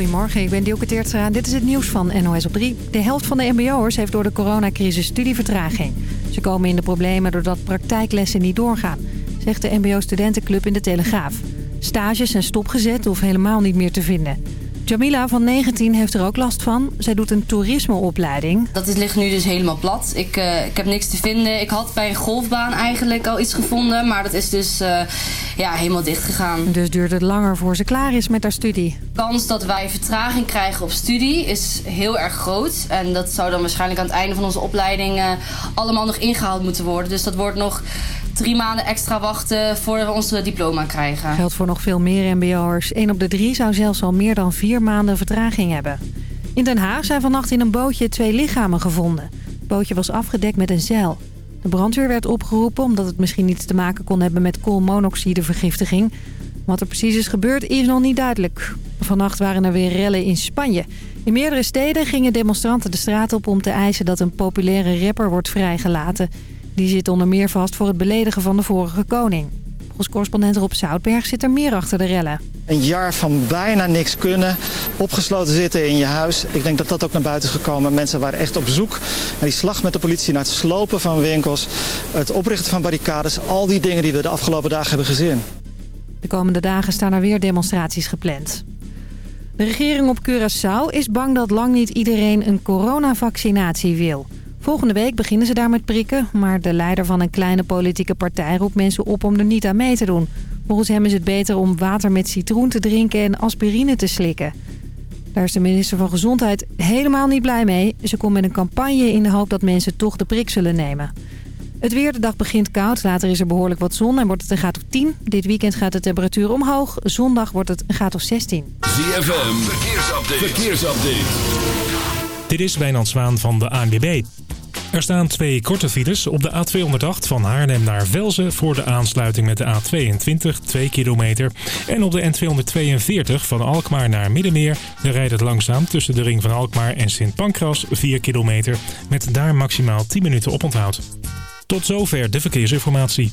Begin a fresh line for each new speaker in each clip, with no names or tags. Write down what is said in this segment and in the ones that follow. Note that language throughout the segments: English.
Goedemorgen, ik ben Dielke Teertstra. Dit is het nieuws van NOS op 3. De helft van de mbo'ers heeft door de coronacrisis studievertraging. Ze komen in de problemen doordat praktijklessen niet doorgaan, zegt de mbo-studentenclub in de Telegraaf. Stages zijn stopgezet of helemaal niet meer te vinden. Jamila van 19 heeft er ook last van. Zij doet een toerismeopleiding.
Dat ligt nu dus helemaal plat. Ik, uh, ik heb niks te vinden. Ik had bij een golfbaan eigenlijk al iets gevonden. Maar dat is dus uh, ja, helemaal dicht gegaan.
Dus duurt het langer voor ze klaar is met haar studie.
De kans dat wij vertraging krijgen op studie is heel erg groot. En dat zou dan waarschijnlijk aan het einde van onze opleiding uh, allemaal nog ingehaald moeten worden. Dus dat wordt nog drie maanden extra wachten voordat we onze diploma krijgen.
Geldt voor nog veel meer mbo'ers. 1 op de drie zou zelfs al meer dan vier maanden vertraging hebben. In Den Haag zijn vannacht in een bootje twee lichamen gevonden. Het bootje was afgedekt met een zeil. De brandweer werd opgeroepen omdat het misschien iets te maken kon hebben met koolmonoxidevergiftiging. Wat er precies is gebeurd is nog niet duidelijk. Vannacht waren er weer rellen in Spanje. In meerdere steden gingen demonstranten de straat op om te eisen dat een populaire rapper wordt vrijgelaten. Die zit onder meer vast voor het beledigen van de vorige koning. Volgens correspondent Rob Zoutberg zit er meer achter de rellen.
Een jaar van bijna niks kunnen, opgesloten zitten in je huis. Ik denk dat dat ook naar buiten is gekomen. Mensen waren echt op zoek naar die slag met de politie, naar het slopen van winkels, het oprichten van barricades. Al die dingen die we de afgelopen dagen hebben gezien.
De komende dagen staan er weer demonstraties gepland. De regering op Curaçao is bang dat lang niet iedereen een coronavaccinatie wil. Volgende week beginnen ze daar met prikken, maar de leider van een kleine politieke partij roept mensen op om er niet aan mee te doen. Volgens hem is het beter om water met citroen te drinken en aspirine te slikken. Daar is de minister van Gezondheid helemaal niet blij mee. Ze komt met een campagne in de hoop dat mensen toch de prik zullen nemen. Het weer, de dag begint koud. Later is er behoorlijk wat zon en wordt het een graad of 10. Dit weekend gaat de temperatuur omhoog. Zondag wordt het een graad of 16.
ZFM, verkeersupdate. verkeersupdate.
Dit is Wijnand Zwaan van de ANWB. Er staan twee korte files op de A208 van Haarlem naar Velzen voor de aansluiting met de A22, 2 kilometer. En op de N242 van Alkmaar naar Middenmeer rijdt het langzaam tussen de ring van Alkmaar en Sint Pancras 4 kilometer. Met daar maximaal 10 minuten oponthoud. Tot zover de verkeersinformatie.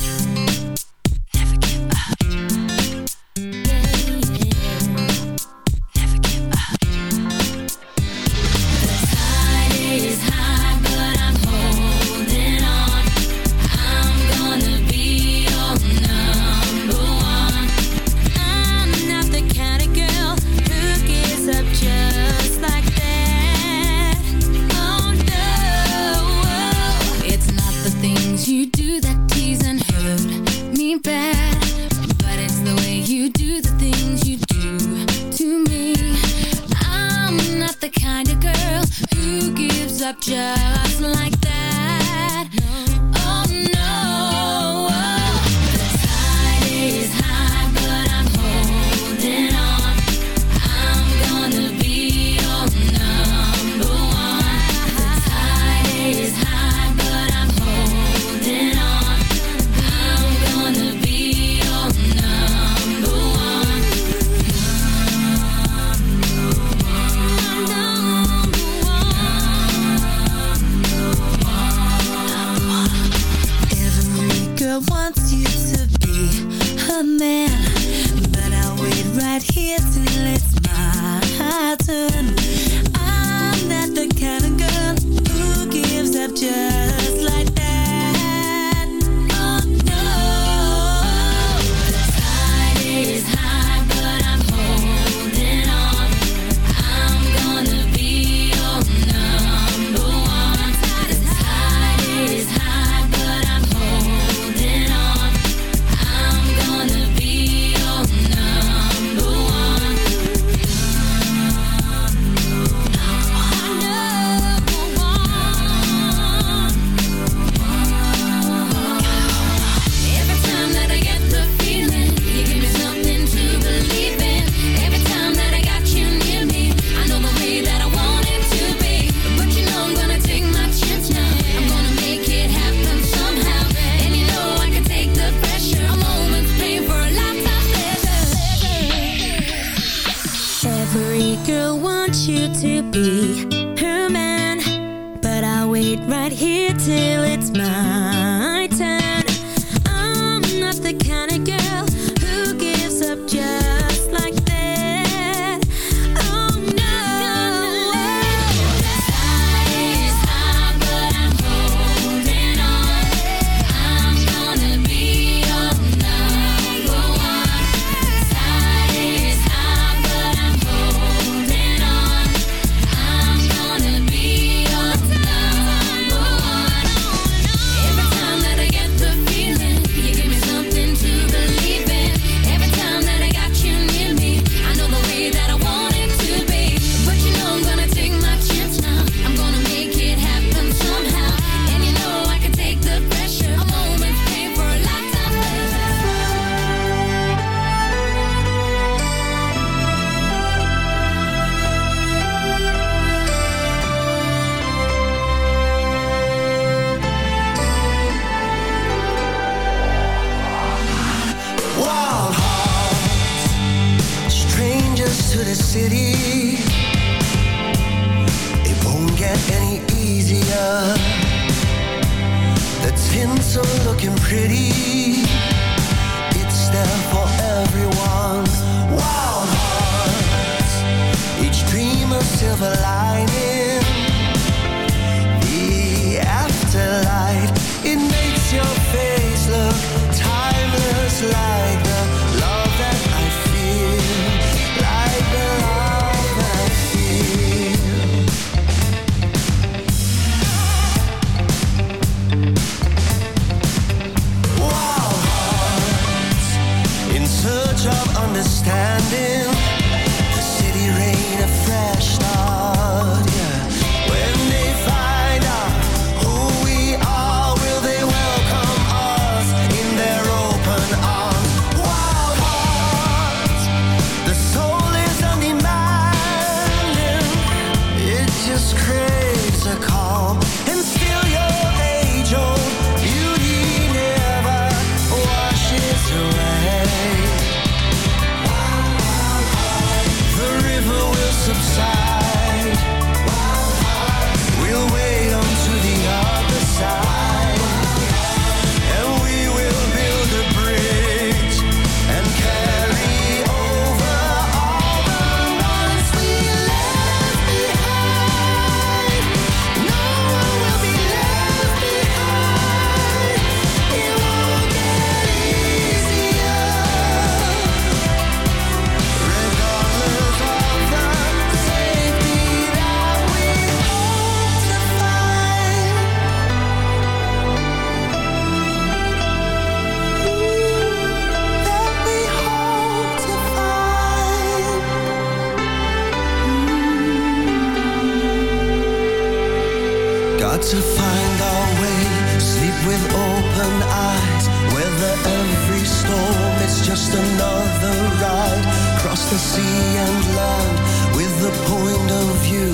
fantasy and
land, with the point of view.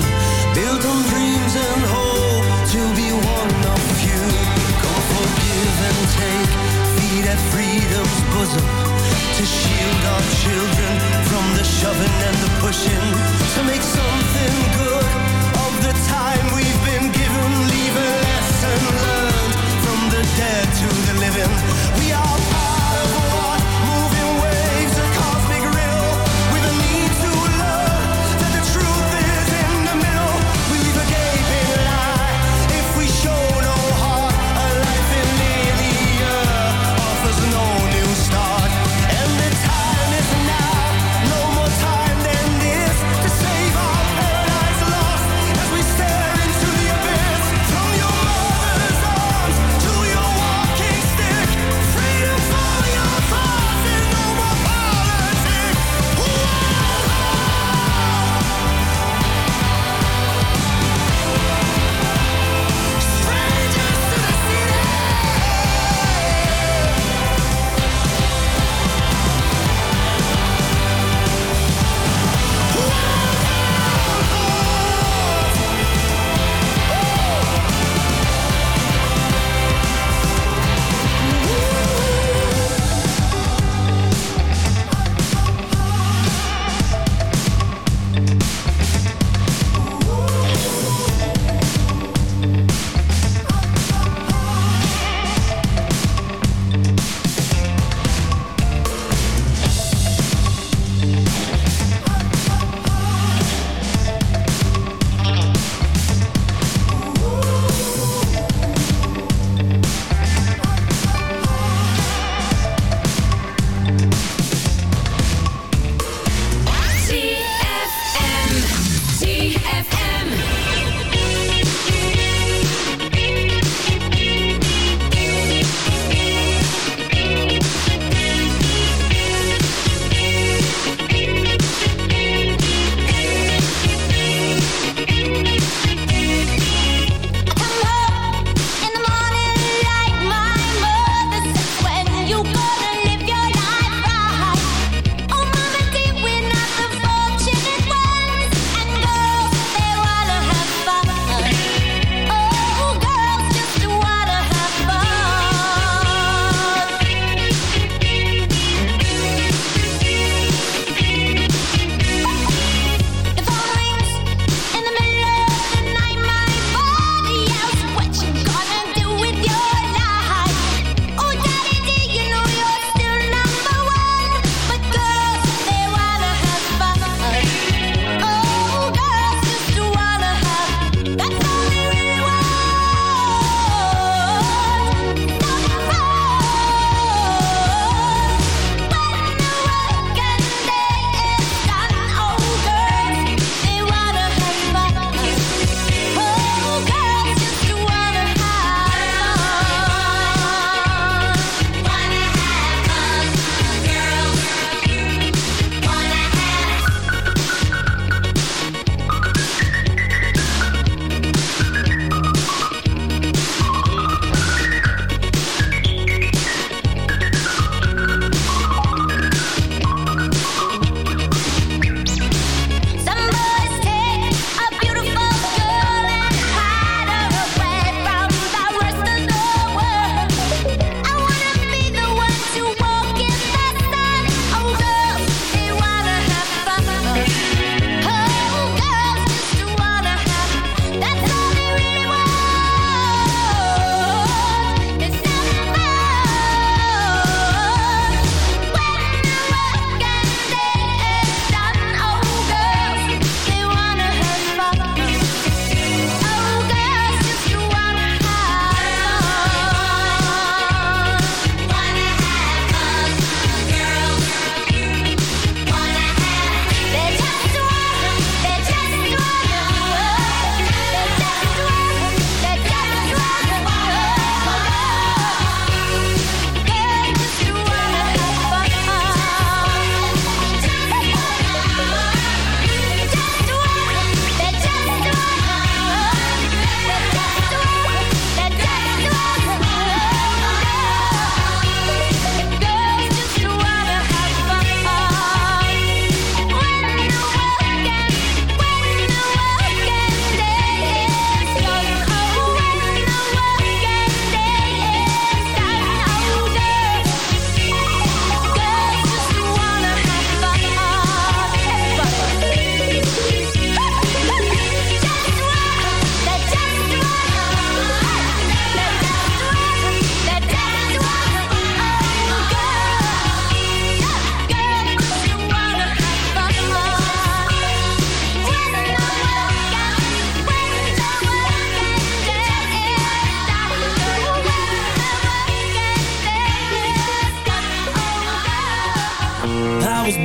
Built on dreams and hope to be one of few come forgive and take feed at freedom's bosom. To shield our children from the shoving and the pushing. To make something good of the time we've been given. Leave a lesson learned from the dead to the living. We are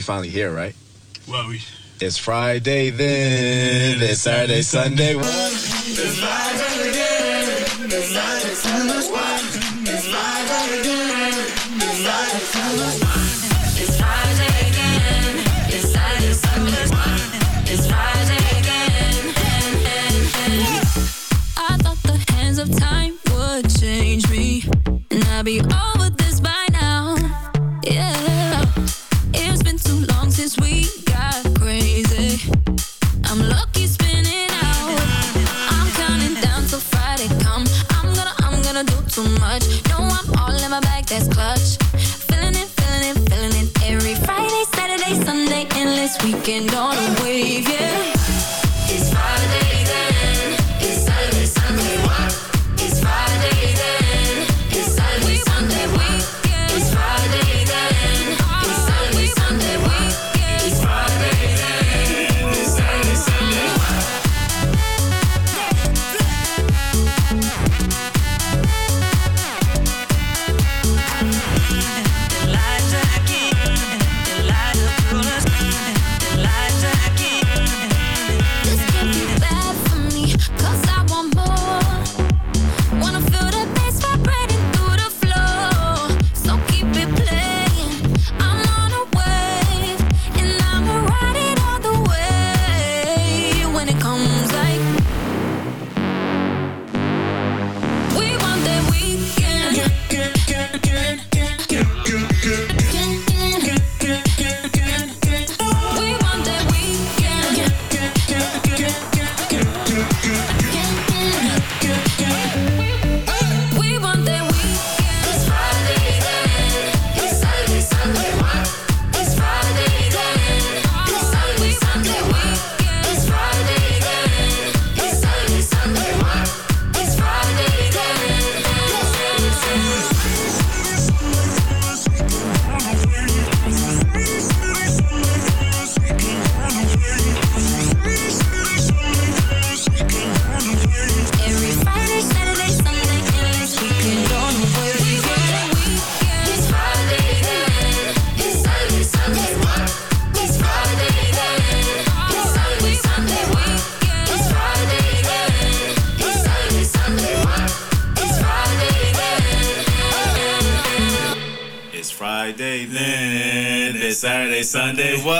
we
finally here, right?
Well, we.
It's Friday then. It's Saturday, Sunday.
It's live again. It's live again. It's
live again. It's live again. Monday. What?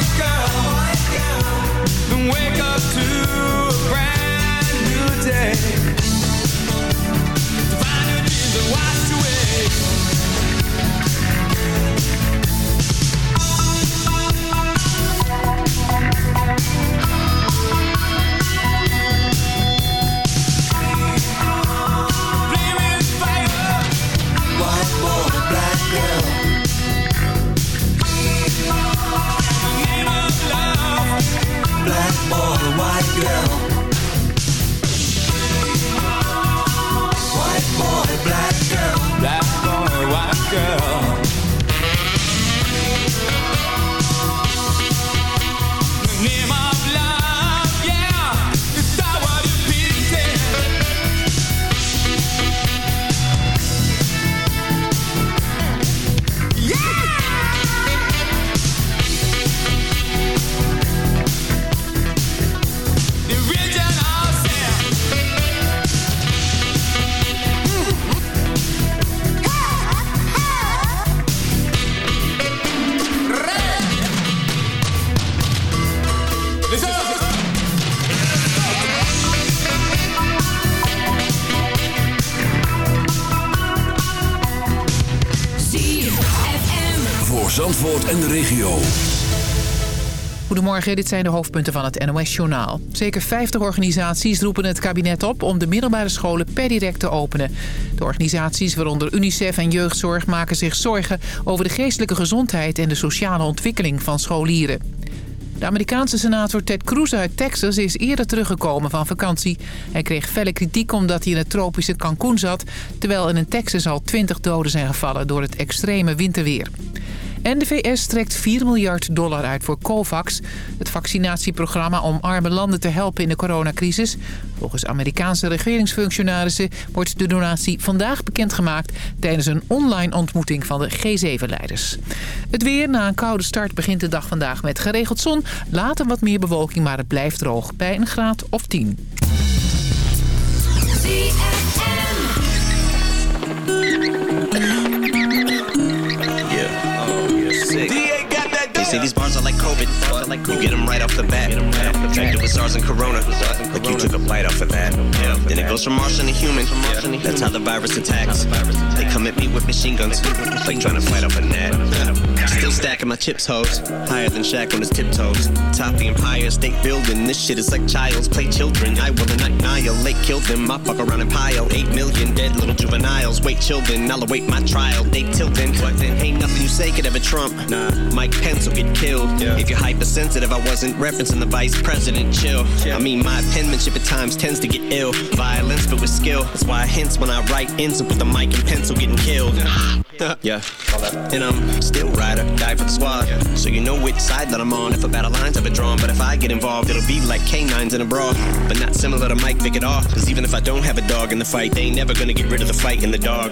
and wake up to a brand new day. White girl. White
boy, black girl.
Black boy, white girl.
Dit zijn de hoofdpunten van het NOS-journaal. Zeker 50 organisaties roepen het kabinet op om de middelbare scholen per direct te openen. De organisaties, waaronder UNICEF en Jeugdzorg, maken zich zorgen over de geestelijke gezondheid en de sociale ontwikkeling van scholieren. De Amerikaanse senator Ted Cruz uit Texas is eerder teruggekomen van vakantie. Hij kreeg felle kritiek omdat hij in het tropische Cancún zat... terwijl er in Texas al 20 doden zijn gevallen door het extreme winterweer. En de VS trekt 4 miljard dollar uit voor COVAX... het vaccinatieprogramma om arme landen te helpen in de coronacrisis. Volgens Amerikaanse regeringsfunctionarissen wordt de donatie vandaag bekendgemaakt... tijdens een online ontmoeting van de G7-leiders. Het weer na een koude start begint de dag vandaag met geregeld zon. Later wat meer bewolking, maar het blijft droog bij een graad of 10.
Yeah. Say these bars are like COVID. You get them right off the bat. Infected with SARS and Corona. Like you took a bite off of that. Then it goes from Martian to human. That's how the virus attacks. They come at me with machine guns. Like trying to fight off a net. Still stacking my chips, hoes. Higher than Shaq on his tiptoes. Top the Empire State Building. This shit is like child's play children. I will annihilate, kill them. I fuck around and pile. Eight million dead little juveniles. Wait, children. I'll await my trial. They till then. What then? Ain't nothing you say could ever trump. Nah, Mike Pence will get killed. If you're hypersensitive, I wasn't referencing the vice president. Chill. I mean, my penmanship at times tends to get ill. Violence, but with skill. That's why I hints when I write ends up with the mic and pencil getting killed. yeah. And I'm still rider, die for the squad. So you know which side that I'm on if a battle line's ever drawn. But if I get involved, it'll be like canines in a brawl. But not similar to Mike Vick at all. Cause even if I don't have a dog in the fight, they ain't never gonna get rid of the fight in the dog.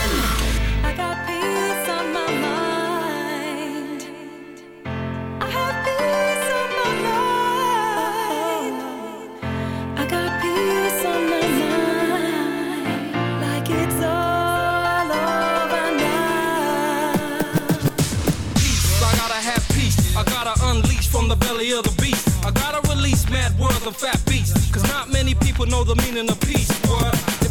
I
belly of the beast. I gotta release mad words of fat beats. Cause not many people know the meaning of peace.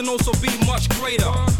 can also be much greater.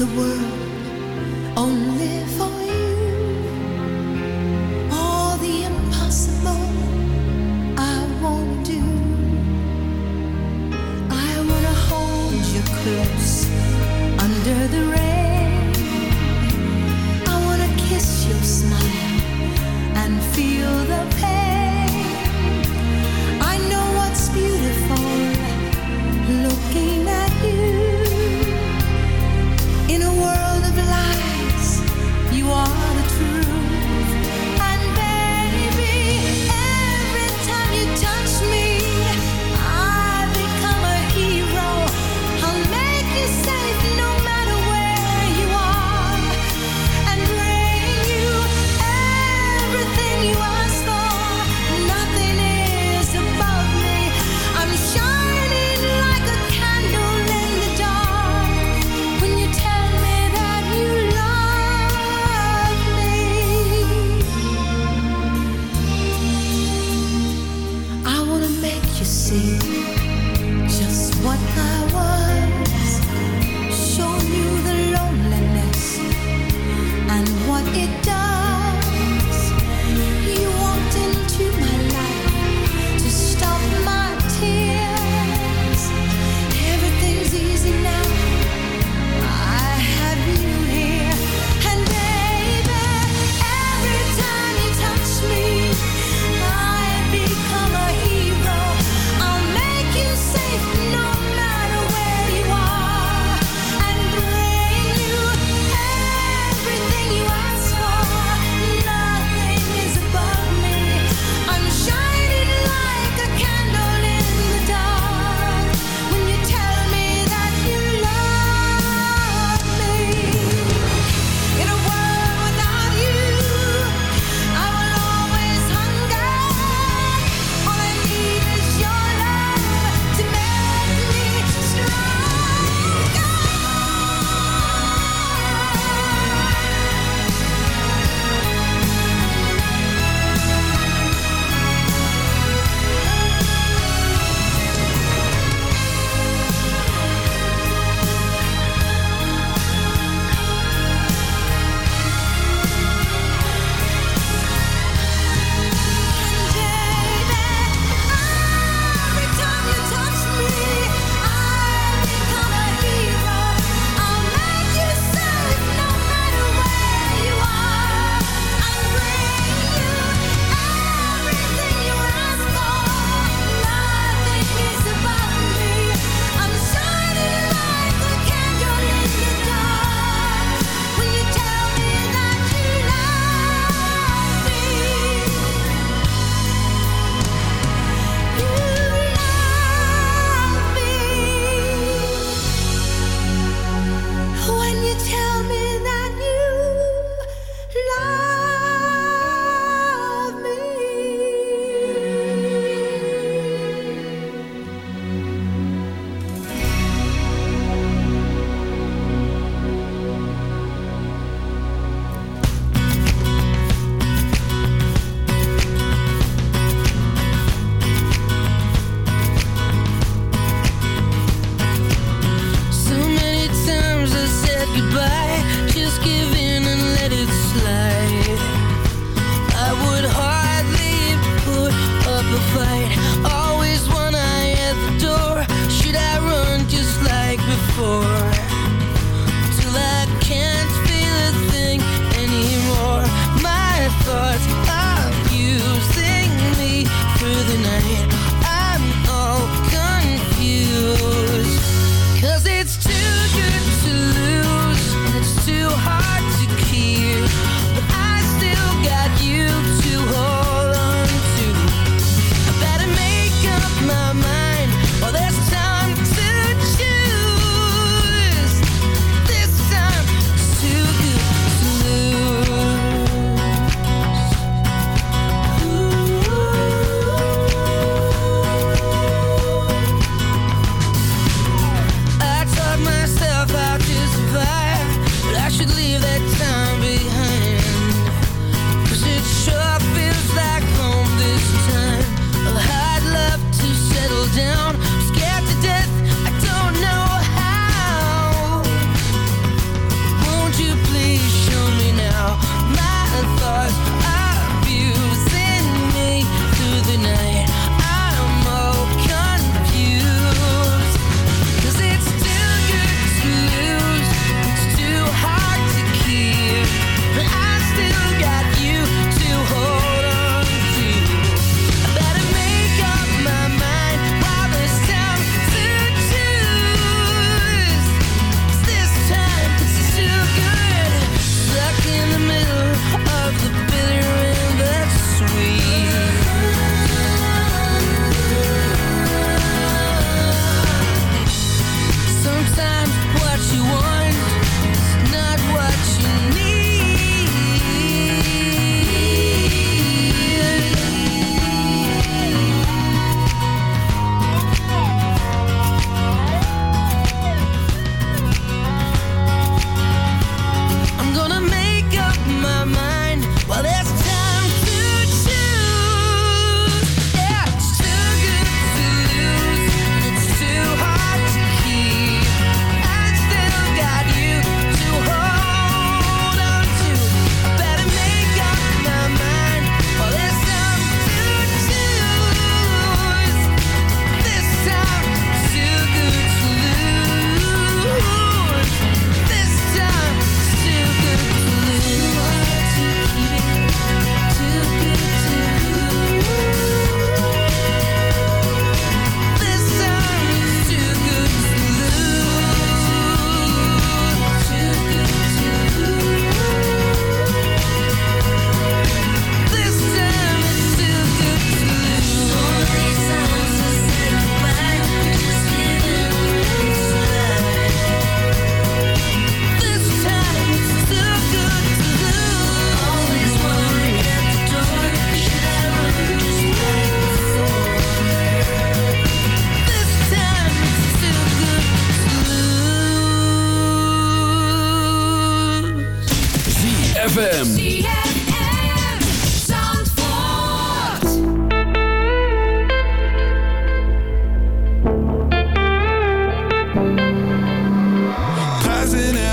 The world. Only for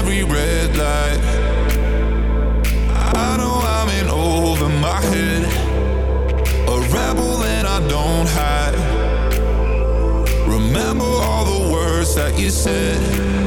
every red light. I know I'm in over my head, a rebel that I don't hide. Remember all the words that you said.